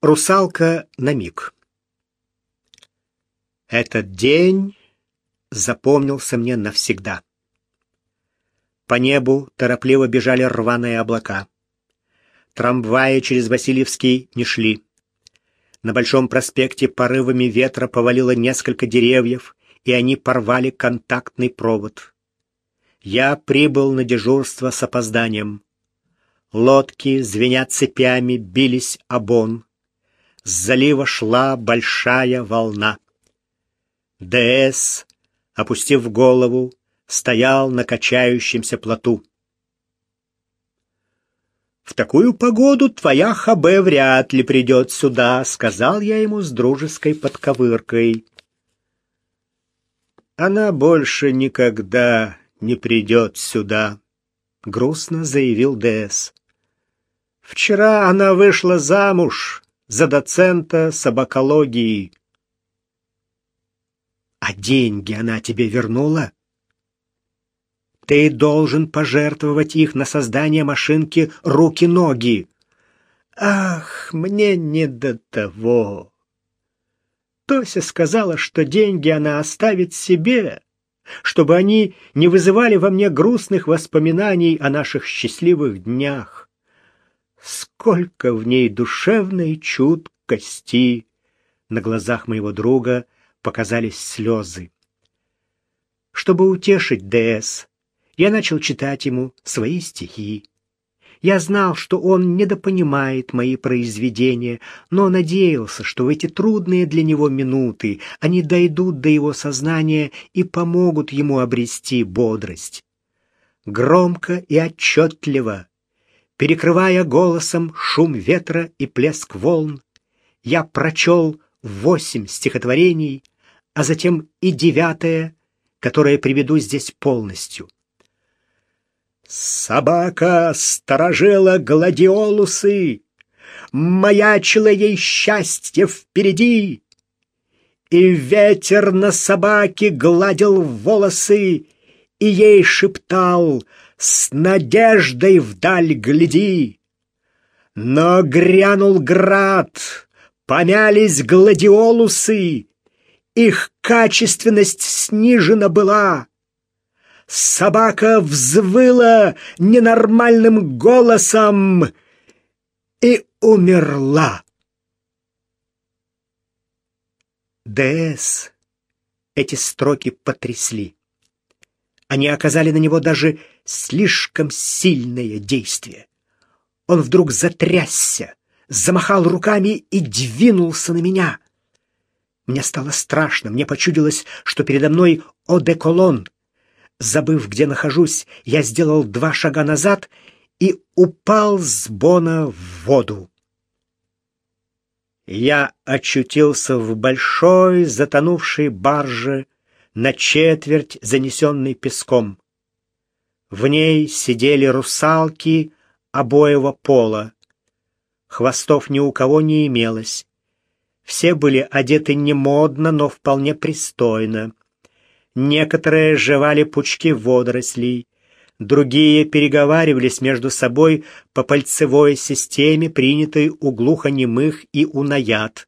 Русалка на миг. Этот день запомнился мне навсегда. По небу торопливо бежали рваные облака. Трамваи через Васильевский не шли. На Большом проспекте порывами ветра повалило несколько деревьев, и они порвали контактный провод. Я прибыл на дежурство с опозданием. Лодки, звеня цепями, бились о бон. С залива шла большая волна. ДС, опустив голову, стоял на качающемся плоту. «В такую погоду твоя ХБ вряд ли придет сюда», — сказал я ему с дружеской подковыркой. «Она больше никогда не придет сюда», — грустно заявил ДС. «Вчера она вышла замуж за доцента собакологии. А деньги она тебе вернула? Ты должен пожертвовать их на создание машинки руки-ноги. Ах, мне не до того. Тося сказала, что деньги она оставит себе, чтобы они не вызывали во мне грустных воспоминаний о наших счастливых днях. Сколько в ней душевной чуткости! На глазах моего друга показались слезы. Чтобы утешить ДС, я начал читать ему свои стихи. Я знал, что он недопонимает мои произведения, но надеялся, что в эти трудные для него минуты они дойдут до его сознания и помогут ему обрести бодрость. Громко и отчетливо Перекрывая голосом шум ветра и плеск волн, я прочел восемь стихотворений, а затем и девятое, которое приведу здесь полностью. Собака сторожила гладиолусы, маячило ей счастье впереди, и ветер на собаке гладил волосы и ей шептал — с надеждой вдаль гляди. Но грянул град, помялись гладиолусы, их качественность снижена была. Собака взвыла ненормальным голосом и умерла. ДС эти строки потрясли. Они оказали на него даже слишком сильное действие. Он вдруг затрясся, замахал руками и двинулся на меня. Мне стало страшно, мне почудилось, что передо мной одеколон. Забыв, где нахожусь, я сделал два шага назад и упал с бона в воду. Я очутился в большой затонувшей барже, на четверть занесенной песком. В ней сидели русалки обоего пола. Хвостов ни у кого не имелось. Все были одеты не модно, но вполне пристойно. Некоторые жевали пучки водорослей, другие переговаривались между собой по пальцевой системе, принятой у глухонемых и у наяд.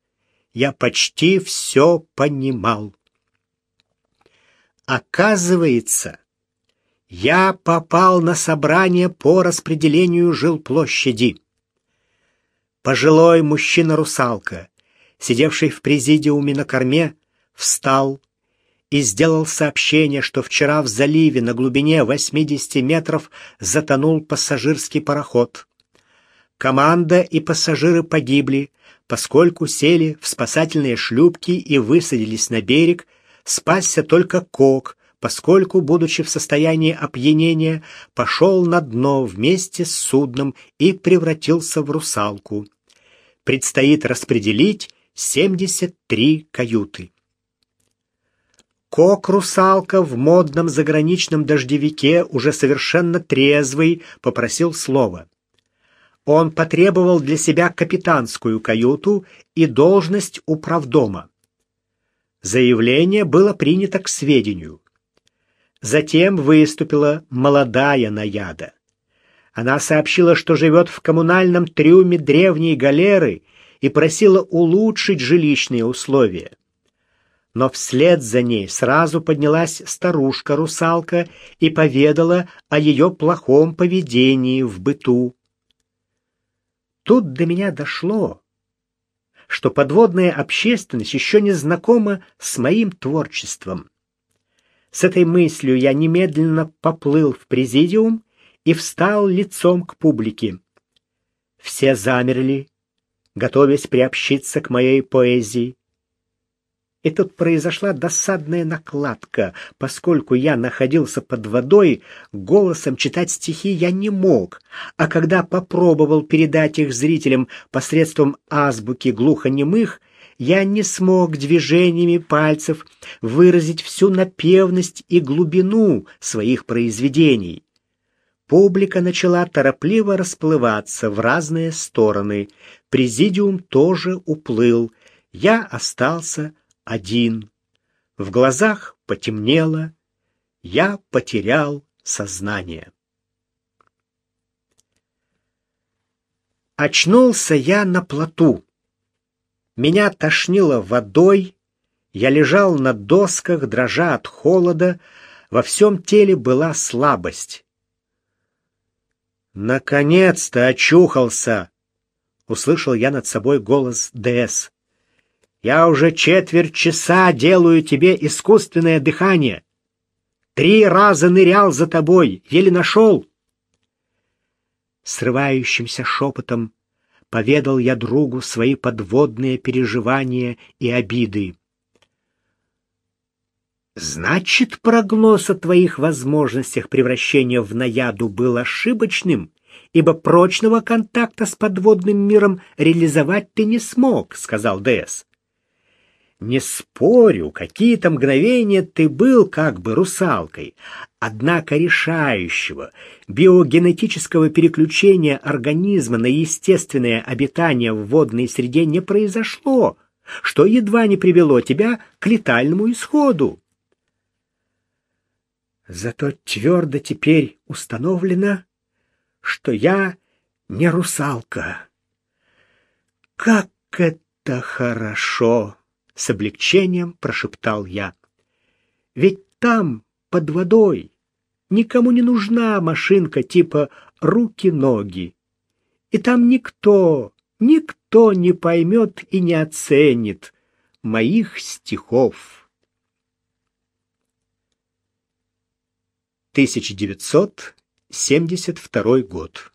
Я почти все понимал. Оказывается, я попал на собрание по распределению жилплощади. Пожилой мужчина-русалка, сидевший в президиуме на корме, встал и сделал сообщение, что вчера в заливе на глубине 80 метров затонул пассажирский пароход. Команда и пассажиры погибли, поскольку сели в спасательные шлюпки и высадились на берег спасся только Кок, поскольку, будучи в состоянии опьянения, пошел на дно вместе с судном и превратился в русалку. Предстоит распределить 73 каюты. Кок-русалка в модном заграничном дождевике, уже совершенно трезвый, попросил слова. Он потребовал для себя капитанскую каюту и должность управдома. Заявление было принято к сведению. Затем выступила молодая наяда. Она сообщила, что живет в коммунальном трюме древней галеры и просила улучшить жилищные условия. Но вслед за ней сразу поднялась старушка-русалка и поведала о ее плохом поведении в быту. Тут до меня дошло, что подводная общественность еще не знакома с моим творчеством. С этой мыслью я немедленно поплыл в президиум и встал лицом к публике. Все замерли, готовясь приобщиться к моей поэзии. И тут произошла досадная накладка. Поскольку я находился под водой, голосом читать стихи я не мог, а когда попробовал передать их зрителям посредством азбуки глухонемых, я не смог движениями пальцев выразить всю напевность и глубину своих произведений. Публика начала торопливо расплываться в разные стороны. Президиум тоже уплыл. Я остался один. В глазах потемнело. Я потерял сознание. Очнулся я на плоту. Меня тошнило водой. Я лежал на досках, дрожа от холода. Во всем теле была слабость. «Наконец-то очухался!» — услышал я над собой голос ДС. «Я уже четверть часа делаю тебе искусственное дыхание. Три раза нырял за тобой, еле нашел». Срывающимся шепотом поведал я другу свои подводные переживания и обиды. Значит, прогноз о твоих возможностях превращения в наяду был ошибочным, ибо прочного контакта с подводным миром реализовать ты не смог, сказал Дэс. Не спорю, какие-то мгновения ты был как бы русалкой, однако решающего биогенетического переключения организма на естественное обитание в водной среде не произошло, что едва не привело тебя к летальному исходу. Зато твердо теперь установлено, что я не русалка. Как это хорошо, с облегчением прошептал я. Ведь там, под водой, никому не нужна машинка типа руки-ноги. И там никто, никто не поймет и не оценит моих стихов. 1972 год.